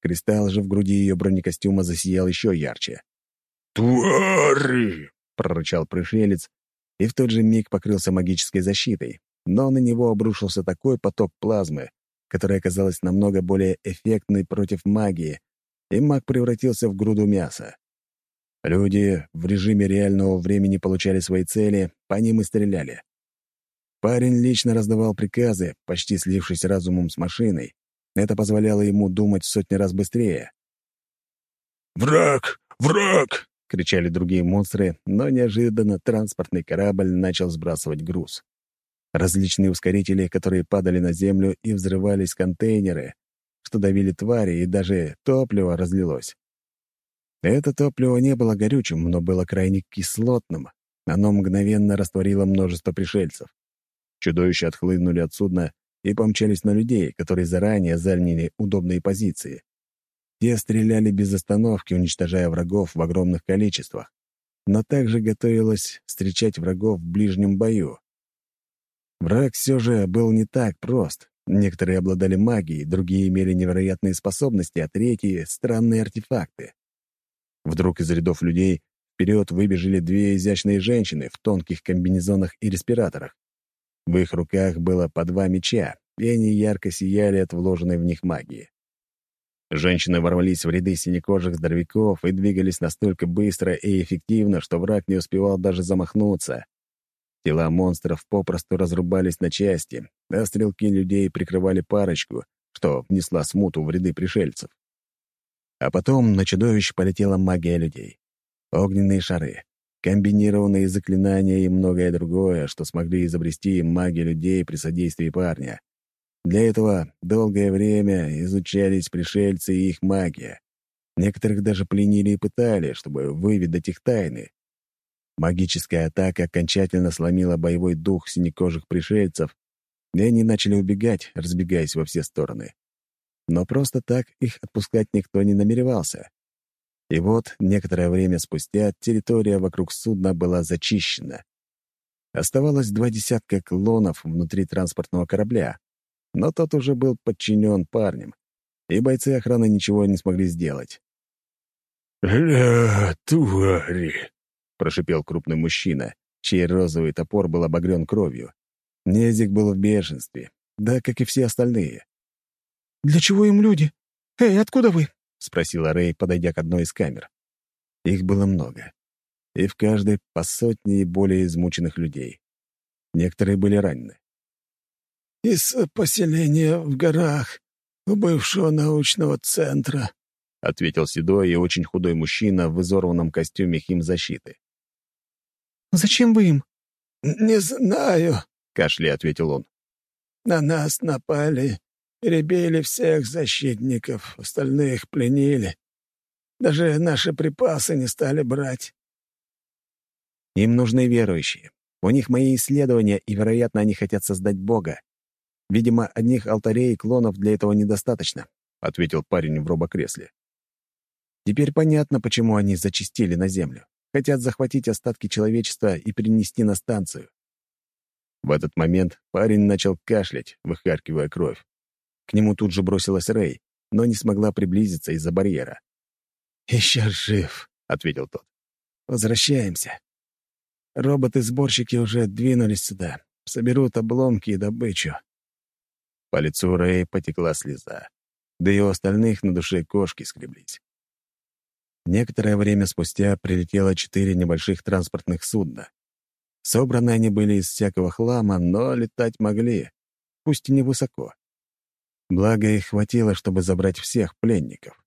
Кристалл же в груди ее бронекостюма засиял еще ярче. «Твари!» — прорычал пришелец, и в тот же миг покрылся магической защитой, но на него обрушился такой поток плазмы, которая оказалась намного более эффектной против магии, и маг превратился в груду мяса. Люди в режиме реального времени получали свои цели, по ним и стреляли. Парень лично раздавал приказы, почти слившись разумом с машиной. Это позволяло ему думать в сотни раз быстрее. «Враг! Враг!» — кричали другие монстры, но неожиданно транспортный корабль начал сбрасывать груз. Различные ускорители, которые падали на землю и взрывались контейнеры, что давили твари, и даже топливо разлилось. Это топливо не было горючим, но было крайне кислотным. Оно мгновенно растворило множество пришельцев. Чудовища отхлынули от судна и помчались на людей, которые заранее заняли удобные позиции. Те стреляли без остановки, уничтожая врагов в огромных количествах, но также готовилось встречать врагов в ближнем бою. Враг все же был не так прост. Некоторые обладали магией, другие имели невероятные способности, а третьи — странные артефакты. Вдруг из рядов людей вперед выбежали две изящные женщины в тонких комбинезонах и респираторах. В их руках было по два меча, и они ярко сияли от вложенной в них магии. Женщины ворвались в ряды синекожих здоровяков и двигались настолько быстро и эффективно, что враг не успевал даже замахнуться. Тела монстров попросту разрубались на части, а стрелки людей прикрывали парочку, что внесла смуту в ряды пришельцев. А потом на чудовище полетела магия людей. Огненные шары, комбинированные заклинания и многое другое, что смогли изобрести маги людей при содействии парня. Для этого долгое время изучались пришельцы и их магия. Некоторых даже пленили и пытали, чтобы выведать их тайны. Магическая атака окончательно сломила боевой дух синекожих пришельцев, и они начали убегать, разбегаясь во все стороны. Но просто так их отпускать никто не намеревался. И вот, некоторое время спустя, территория вокруг судна была зачищена. Оставалось два десятка клонов внутри транспортного корабля, но тот уже был подчинен парням, и бойцы охраны ничего не смогли сделать. «Ля, твари!» — прошипел крупный мужчина, чей розовый топор был обогрен кровью. Незик был в бешенстве, да, как и все остальные. «Для чего им люди? Эй, откуда вы?» — спросила Рэй, подойдя к одной из камер. Их было много, и в каждой по сотне и более измученных людей. Некоторые были ранены. «Из поселения в горах, бывшего научного центра», — ответил седой и очень худой мужчина в изорванном костюме химзащиты. «Зачем вы им?» «Не знаю», — кашляя ответил он. «На нас напали Перебили всех защитников, остальных пленили. Даже наши припасы не стали брать. Им нужны верующие. У них мои исследования, и, вероятно, они хотят создать Бога. Видимо, одних алтарей и клонов для этого недостаточно, — ответил парень в робокресле. Теперь понятно, почему они зачистили на Землю. Хотят захватить остатки человечества и перенести на станцию. В этот момент парень начал кашлять, выхаркивая кровь. К нему тут же бросилась Рэй, но не смогла приблизиться из-за барьера. «Еще жив», — ответил тот. «Возвращаемся. Роботы-сборщики уже двинулись сюда. Соберут обломки и добычу». По лицу Рэй потекла слеза. Да и у остальных на душе кошки скреблись. Некоторое время спустя прилетело четыре небольших транспортных судна. Собраны они были из всякого хлама, но летать могли, пусть и не высоко. Благо их хватило, чтобы забрать всех пленников.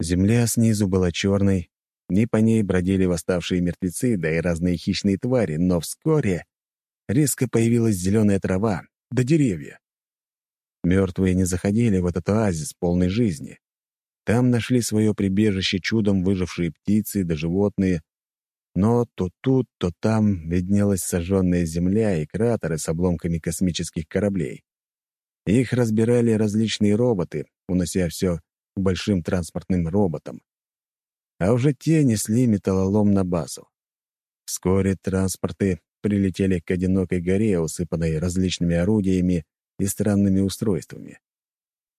Земля снизу была черной, и по ней бродили восставшие мертвецы, да и разные хищные твари, но вскоре резко появилась зеленая трава, да деревья. Мертвые не заходили в этот оазис полной жизни. Там нашли свое прибежище чудом выжившие птицы да животные, но то тут, то там виднелась сожженная земля и кратеры с обломками космических кораблей. Их разбирали различные роботы, унося все к большим транспортным роботам. А уже те несли металлолом на базу. Вскоре транспорты прилетели к одинокой горе, усыпанной различными орудиями и странными устройствами.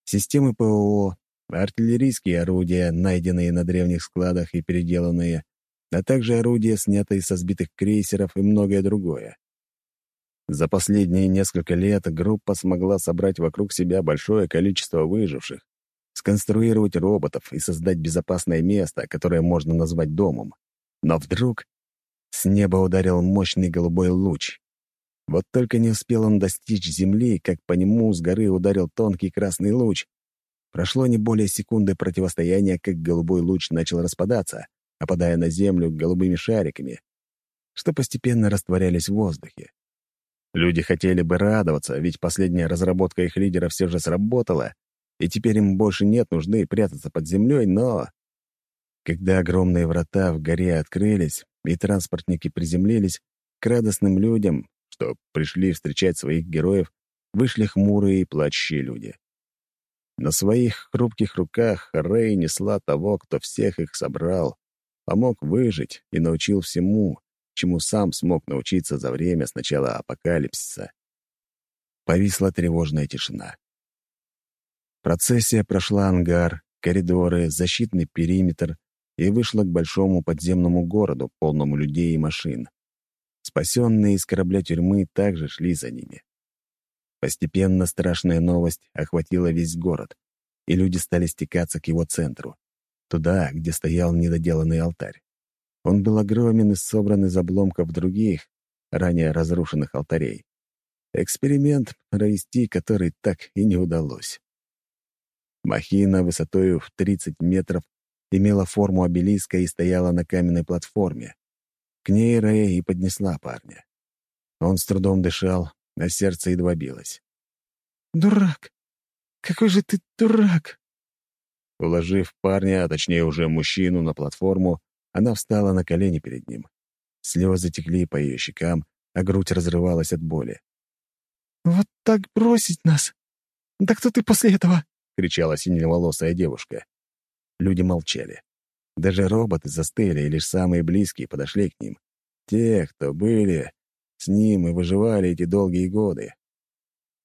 Системы ПОО, артиллерийские орудия, найденные на древних складах и переделанные, а также орудия, снятые со сбитых крейсеров и многое другое. За последние несколько лет группа смогла собрать вокруг себя большое количество выживших, сконструировать роботов и создать безопасное место, которое можно назвать домом. Но вдруг с неба ударил мощный голубой луч. Вот только не успел он достичь земли, как по нему с горы ударил тонкий красный луч. Прошло не более секунды противостояния, как голубой луч начал распадаться, опадая на землю голубыми шариками, что постепенно растворялись в воздухе. Люди хотели бы радоваться, ведь последняя разработка их лидера все же сработала, и теперь им больше нет нужды прятаться под землей, но... Когда огромные врата в горе открылись, и транспортники приземлились, к радостным людям, что пришли встречать своих героев, вышли хмурые и плачущие люди. На своих хрупких руках Рэй несла того, кто всех их собрал, помог выжить и научил всему, чему сам смог научиться за время с начала апокалипсиса. Повисла тревожная тишина. Процессия прошла ангар, коридоры, защитный периметр и вышла к большому подземному городу, полному людей и машин. Спасенные из корабля тюрьмы также шли за ними. Постепенно страшная новость охватила весь город, и люди стали стекаться к его центру, туда, где стоял недоделанный алтарь. Он был огромен и собран из обломков других, ранее разрушенных алтарей. Эксперимент, провести который так и не удалось. Махина высотой в 30 метров имела форму обелиска и стояла на каменной платформе. К ней Рэя и поднесла парня. Он с трудом дышал, а сердце едва билось. «Дурак! Какой же ты дурак!» Уложив парня, а точнее уже мужчину, на платформу, она встала на колени перед ним. Слезы текли по ее щекам, а грудь разрывалась от боли. «Вот так бросить нас! Да кто ты после этого?» — кричала синеволосая девушка. Люди молчали. Даже роботы застыли, и лишь самые близкие подошли к ним. Те, кто были с ним и выживали эти долгие годы.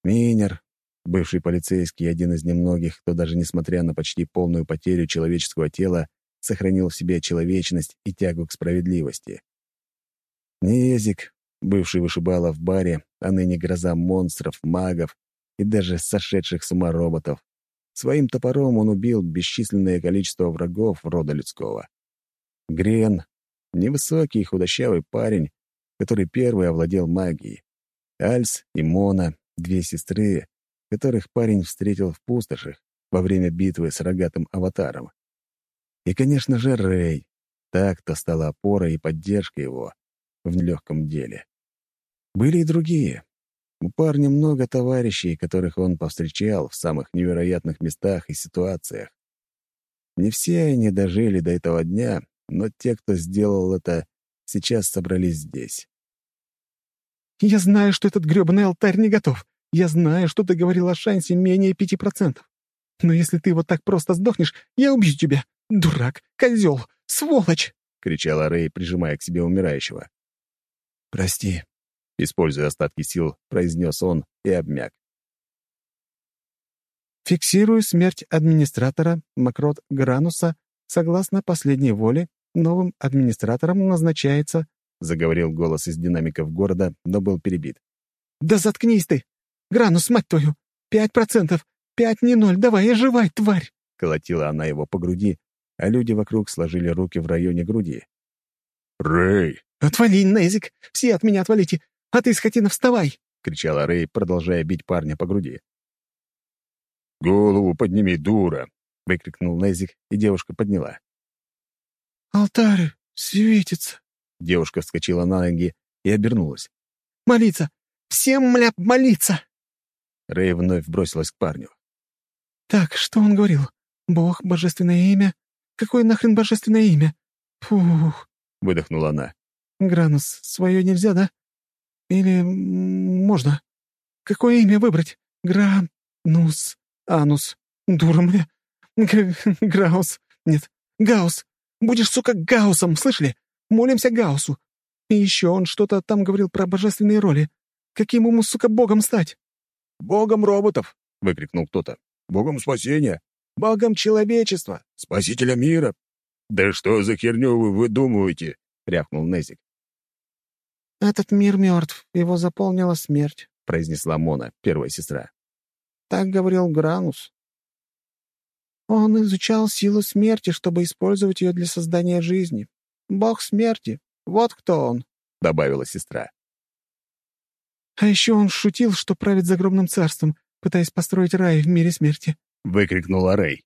Минер, бывший полицейский, один из немногих, кто даже несмотря на почти полную потерю человеческого тела, сохранил в себе человечность и тягу к справедливости. Незик, бывший вышибала в баре, а ныне гроза монстров, магов и даже сошедших с ума роботов, Своим топором он убил бесчисленное количество врагов рода людского. Грен — невысокий худощавый парень, который первый овладел магией. Альс и Мона — две сестры, которых парень встретил в пустошах во время битвы с рогатым аватаром. И, конечно же, Рэй. Так, кто стала опорой и поддержкой его в нелегком деле. Были и другие, у парня много товарищей, которых он повстречал в самых невероятных местах и ситуациях. Не все они дожили до этого дня, но те, кто сделал это, сейчас собрались здесь. «Я знаю, что этот грёбаный алтарь не готов. Я знаю, что ты говорил о шансе менее пяти процентов. Но если ты вот так просто сдохнешь, я убью тебя. Дурак, козел, сволочь!» — кричала Рэй, прижимая к себе умирающего. «Прости», Используя остатки сил, произнес он и обмяк. Фиксирую смерть администратора Макрот Грануса согласно последней воле новым администратором назначается, заговорил голос из динамиков города, но был перебит. Да заткнись ты! Гранус, мать твою! Пять процентов! Пять не ноль! Давай, оживай, тварь! Колотила она его по груди, а люди вокруг сложили руки в районе груди. «Рэй!» «Отвали, Незик! Все от меня отвалите! «А ты, скотина, вставай!» — кричала Рэй, продолжая бить парня по груди. «Голову подними, дура!» — выкрикнул Незик, и девушка подняла. «Алтарь светится!» Девушка вскочила на ноги и обернулась. «Молиться! Всем, мля, молиться!» Рэй вновь бросилась к парню. «Так, что он говорил? Бог, божественное имя? Какое нахрен божественное имя? Фух!» — выдохнула она. «Гранус, свое нельзя, да? Или можно? Какое имя выбрать? Гранус, Анус, дура мне. Граус. Нет, Гаус. Будешь, сука, Гаусом, слышали? Молимся Гаусу. И еще он что-то там говорил про божественные роли. Каким ему, сука, богом стать? «Богом роботов!» — выкрикнул кто-то. «Богом спасения! Богом человечества! Спасителя мира!» «Да что за херню вы выдумываете?» — рявкнул Незик. «Этот мир мертв, его заполнила смерть», — произнесла Мона, первая сестра. «Так говорил Гранус». Он изучал силу смерти, чтобы использовать ее для создания жизни. Бог смерти. Вот кто он», — добавила сестра. «А еще он шутил, что правит загробным царством, пытаясь построить рай в мире смерти», — выкрикнула Рэй.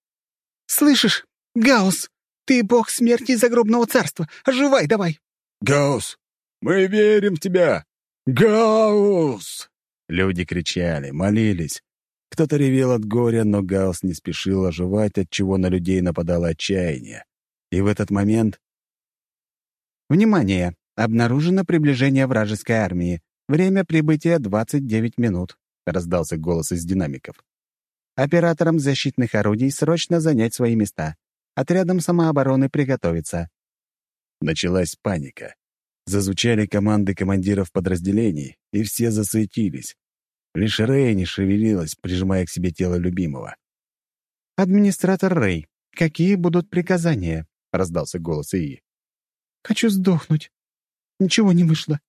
«Слышишь, Гаус, ты бог смерти и загробного царства. Оживай давай!» «Гаус, мы верим в тебя! Гаус!» Люди кричали, молились, кто-то ревел от горя, но Гаус не спешил оживать, отчего на людей нападало отчаяние. И в этот момент... «Внимание! Обнаружено приближение вражеской армии. Время прибытия — 29 минут», — раздался голос из динамиков. «Операторам защитных орудий срочно занять свои места. Отрядам самообороны приготовиться». Началась паника. Зазвучали команды командиров подразделений, и все засуетились. Лишь Рэй не шевелилась, прижимая к себе тело любимого. «Администратор Рэй, какие будут приказания?» — раздался голос Ии. «Хочу сдохнуть. Ничего не вышло.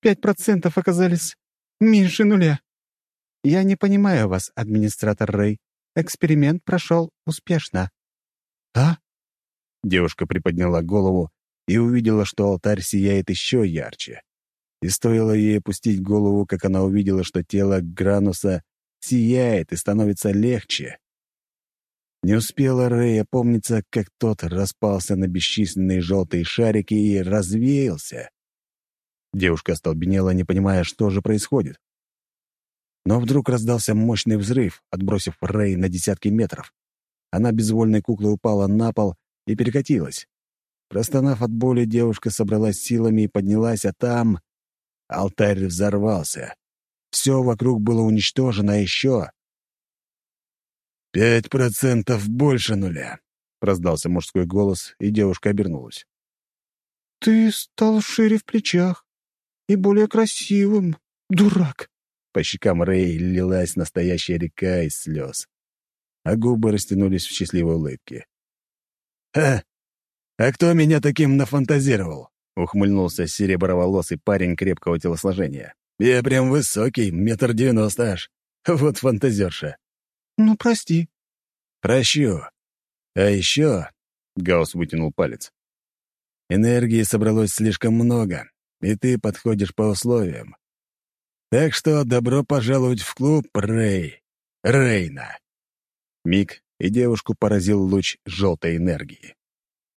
Пять процентов оказались меньше нуля». «Я не понимаю вас, администратор Рэй. Эксперимент прошел успешно». «А?» Девушка приподняла голову и увидела, что алтарь сияет еще ярче. И стоило ей опустить голову, как она увидела, что тело Грануса сияет и становится легче. Не успела Рэй опомниться, как тот распался на бесчисленные желтые шарики и развеялся. Девушка остолбенела, не понимая, что же происходит. Но вдруг раздался мощный взрыв, отбросив Рэй на десятки метров. Она безвольной куклой упала на пол и перекатилась. Простонав от боли, девушка собралась силами и поднялась, а там... Алтарь взорвался. Все вокруг было уничтожено, а еще... «Пять процентов больше нуля», — раздался мужской голос, и девушка обернулась. «Ты стал шире в плечах и более красивым, дурак!» По щекам Рэй лилась настоящая река из слез, а губы растянулись в счастливой улыбке. «Ха! А кто меня таким нафантазировал?» — ухмыльнулся сереброволосый парень крепкого телосложения. «Я прям высокий, метр девяносто аж. Вот фантазерша». «Ну, прости». «Прощу. А еще...» — Гаус вытянул палец. «Энергии собралось слишком много, и ты подходишь по условиям. Так что добро пожаловать в клуб, Рэй. Рейна». Миг, и девушку поразил луч желтой энергии.